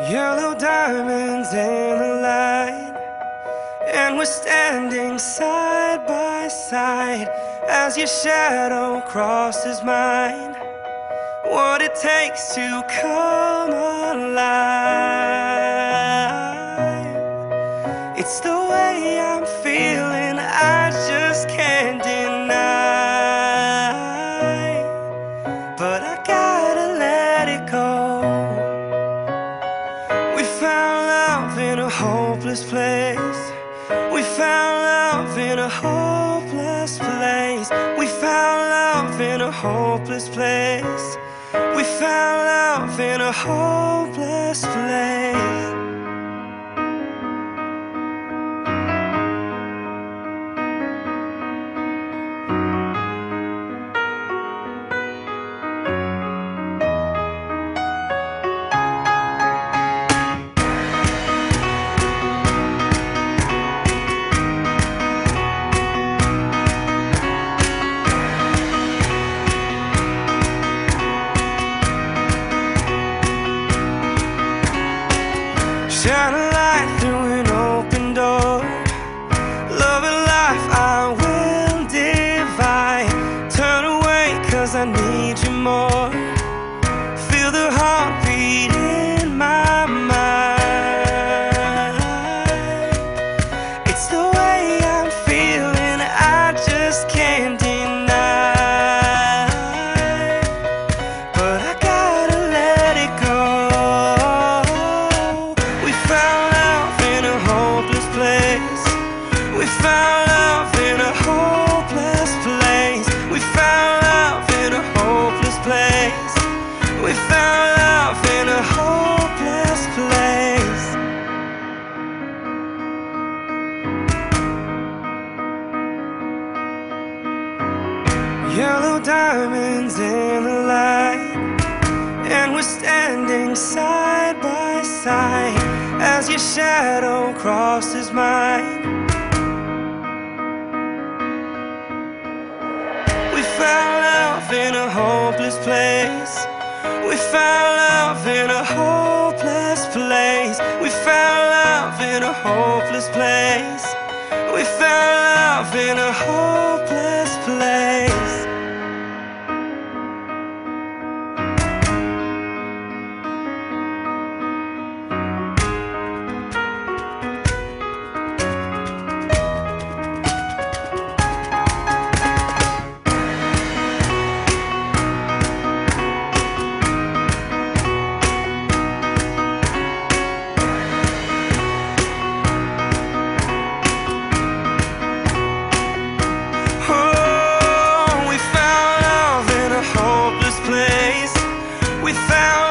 Yellow diamonds in the light, and we're standing side by side as your shadow crosses mine. What it takes to come alive. It's the a hopeless place. We found love in a hopeless place. We found love in a hopeless place. We found love in a hopeless place. Shine a light through Yellow diamonds in the light, and we're standing side by side as your shadow crosses mine. We found love in a hopeless place. We found love in a hopeless place. We found love in a hopeless place. We found Oh,